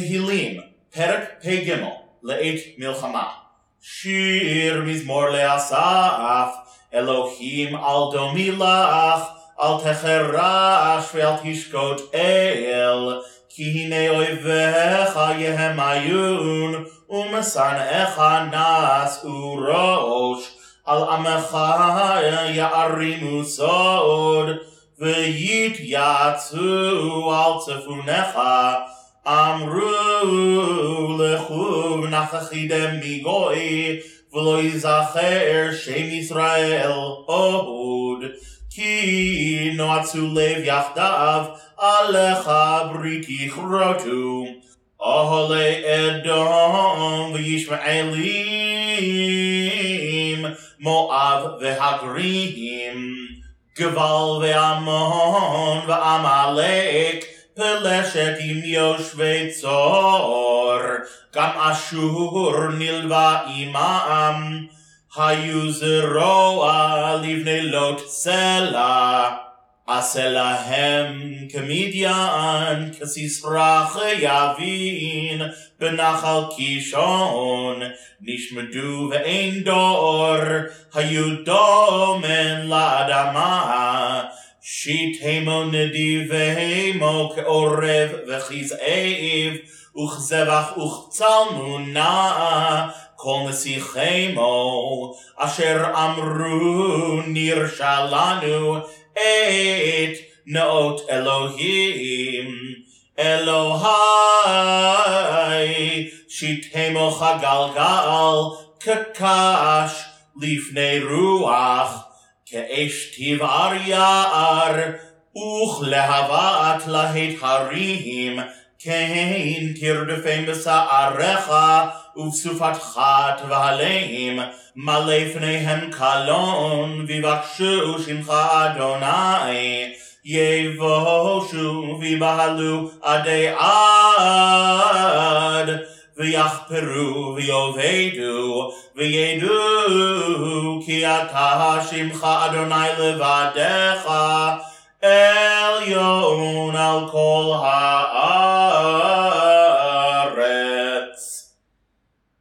תהילים, פרק פ"ג, לעת מלחמה. שיר מזמור לאסף, אלוהים אל דומי לך, אל תחרש ואל תשקוט אל, כי הנה אויביך יהמיון, ומשנאיך נשאו ראש, על עמך יערימו סוד, ויתייצאו על צפונך, אמרו לכו ונכחידם מגוי, ולא יזכר שם ישראל עוד. כי נועצו לב יחדיו, עליך בריתי כרותו. אוהלי אדום וישמעאלים, מואב והגרים, גבל ועמון ועמלק, פלשת עם יושבי צור, גם אשור נלווה עמם, היו זרוע לבני לוט סלע. עשה להם כמדיין, כסיסרא חייבין, בנחל קישון, נשמדו ואין דור, היו דומן לאדמה, שיתמו נדיבמו כעורב וכזאב, וכזבח וכצלמונה, כל נסיכמו, אשר אמרו נרשע לנו, את נאות אלוהים. אלוהי, שיתמוך הגלגל כקש לפני רוח, כאש תבער יער, וכלהבת להט הרים, כן תרדפם בשעריך, ובסופתך תבהלם, מלא פניהם קלון, ויבקשו שמך אדוני, יבושו ויבהלו עדי עד, ויחפרו ויאבדו, וידעו כי אתה שמך אדוני לבדך, עליון על כל ה...